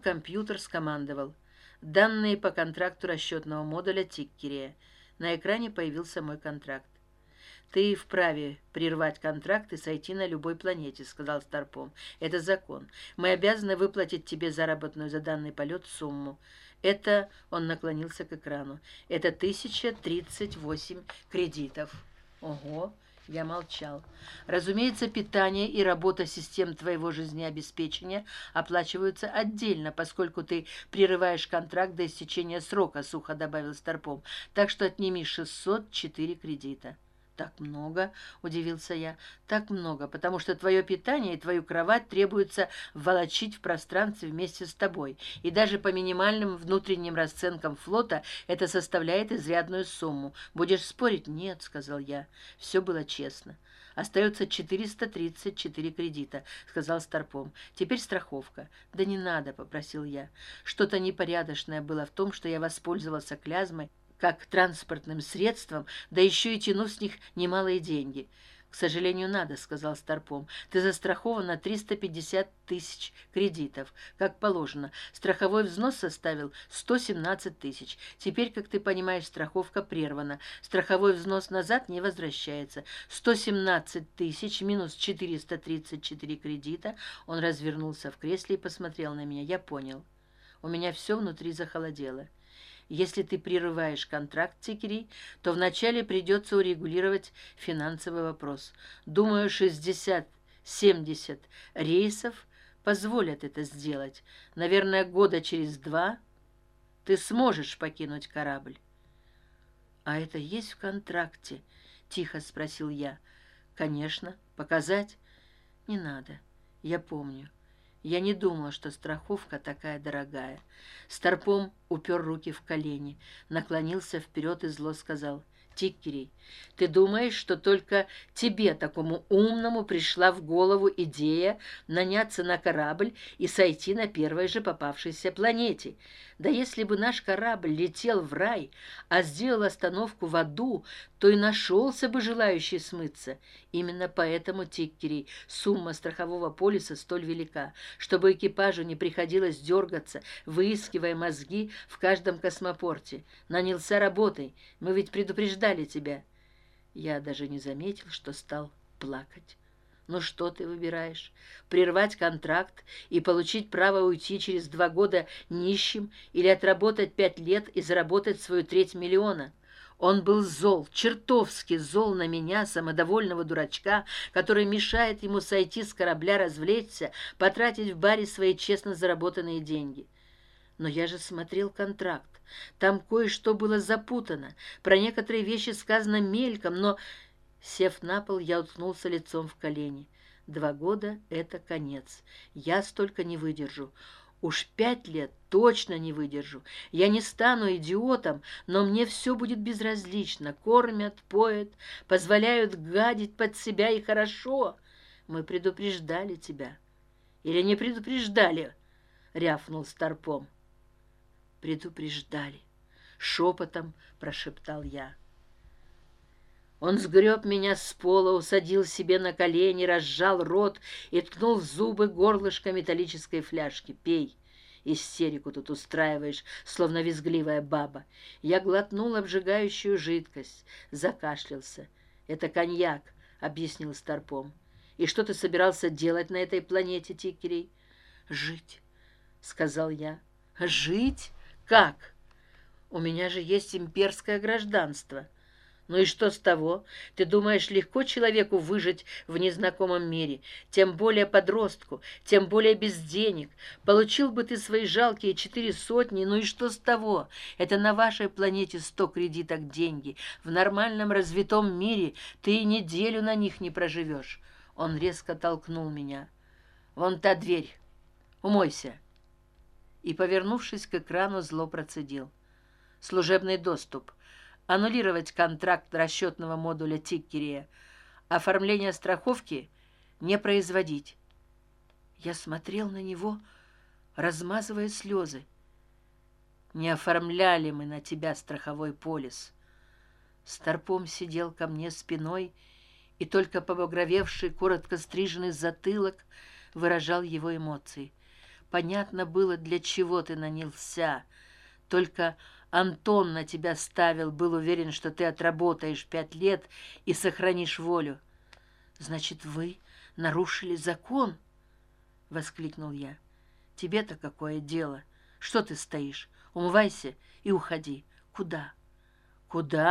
компьютер скомандовал. Данные по контракту расчетного модуля тиккерия на экране появился мой контракт. Ты вправе прервать контракт и сойти на любой планете сказал старпом. Это закон. Мы обязаны выплатить тебе заработную за данный полет сумму это он наклонился к экрану это тысяча тридцать восемь кредитов. Ого я молчал. Разумеется питание и работа систем твоего жизнеобеспечения оплачиваются отдельно поскольку ты прерываешь контракт до истечения срока сухо добавил старпом. Так что отними шестьсот четыре кредита так много удивился я так много потому что твое питание и твою кровать требуется волочить в пространстве вместе с тобой и даже по минимальным внутренним расценкам флота это составляет изрядную сумму. Будешь спорить? Нет сказал я все было честно. Остается четыреста тридцать четыре кредита сказал старпом. Теперь страховка да не надо попросил я. Что то непорядочное было в том что я воспользовался клязмой как транспортным средством да еще и тяну с них немалые деньги. К сожалению надо сказал старпом. Ты застрахован на триста пятьдесят тысяч кредитов. Как положено. Страховой взнос составил сто семнадцать тысяч. Теперь как ты понимаешь страховка прервана. Страховой взнос назад не возвращается. сто семнадцать тысяч минус четыреста тридцать четыре кредита. Он развернулся в кресле и посмотрел на меня. Я понял. У меня все внутри захолодело если ты прерываешь контракт тикерей то вначале придется урегулировать финансовый вопрос. Думаю шестьдесят семьдесят рейсов позволят это сделать. Наверное года через два ты сможешь покинуть корабль. А это есть в контракте? Тихо спросил я. Конечно показать не надо. Я помню я не думала что страховка такая дорогая. Старпом упер руки в колени наклонился вперед и зло сказал тиккерей ты думаешь что только тебе такому умному пришла в голову идея наняться на корабль и сойти на первой же попавшейся планете? Да если бы наш корабль летел в рай а сделал остановку в аду то и нашелся бы желающий смыться. Именно поэтому тиккерей сумма страхового полиса столь велика чтобы экипажу не приходилось дергаться выискивая мозги в каждом космопорте. Нанялся работой. Мы ведь предупреждали тебя. Я даже не заметил что стал плакать. Ну что ты выбираешь? Прервать контракт и получить право уйти через два года нищим или отработать пять лет и заработать свою треть миллиона? Он был зол чертовски зол на меня самодовольного дурачка который мешает ему сойти с корабля развлечься потратить в баре свои честно заработанные деньги но я же смотрел контракт. Там кое что было запутано. Про некоторые вещи сказано мельком но сев на пол я уткнулся лицом в колени. Два года это конец. Я столько не выдержу. Уж пять лет точно не выдержу. Я не стану идиотом но мне все будет безразлично. Кормят поят позволяют гадить под себя и хорошо. Мы предупреждали тебя. Или не предупреждали рявкнул старпом предупреждали. Шепотом прошептал я. Он сгреб меня с пола усадил себе на колени разжал рот и ткнул в зубы горлышко металлической фляжки. Пей истерику тут устраиваешь словно визгливая баба я глотнул обжигающую жидкость закашлялся. Это коньяк объяснил старпом. И что ты собирался делать на этой планете тикерей? Жить сказал я. Жить как? У меня же есть имперское гражданство. Ну и что с того? Ты думаешь легко человеку выжить в незнакомом мире? Тем более подростку тем более без денег. Получил бы ты свои жалкие четыре сотни ну и что с того? Это на вашей планете сто кредиток деньги. В нормальном развитом мире ты и неделю на них не проживешь. Он резко толкнул меня. Вон та дверь. Умойся и повернувшись к экрану зло процедил. Служебный доступ. Аннулировать контракт расчетного модуля тиккерия оформление страховки не производить я смотрел на него размазывая слезы. Не оформляли мы на тебя страховой полис старпом сидел ко мне спиной и только побагровевший коротко стриженный затылок выражал его эмоции понятно было для чего ты нанялся. Только антон на тебя ставил был уверен что ты отработаешь пять лет и сохранишь волю. Значит вы нарушили закон воскликнул я. Тебе то какое дело? Что ты стоишь? Умывайся и уходи. Куда? Куда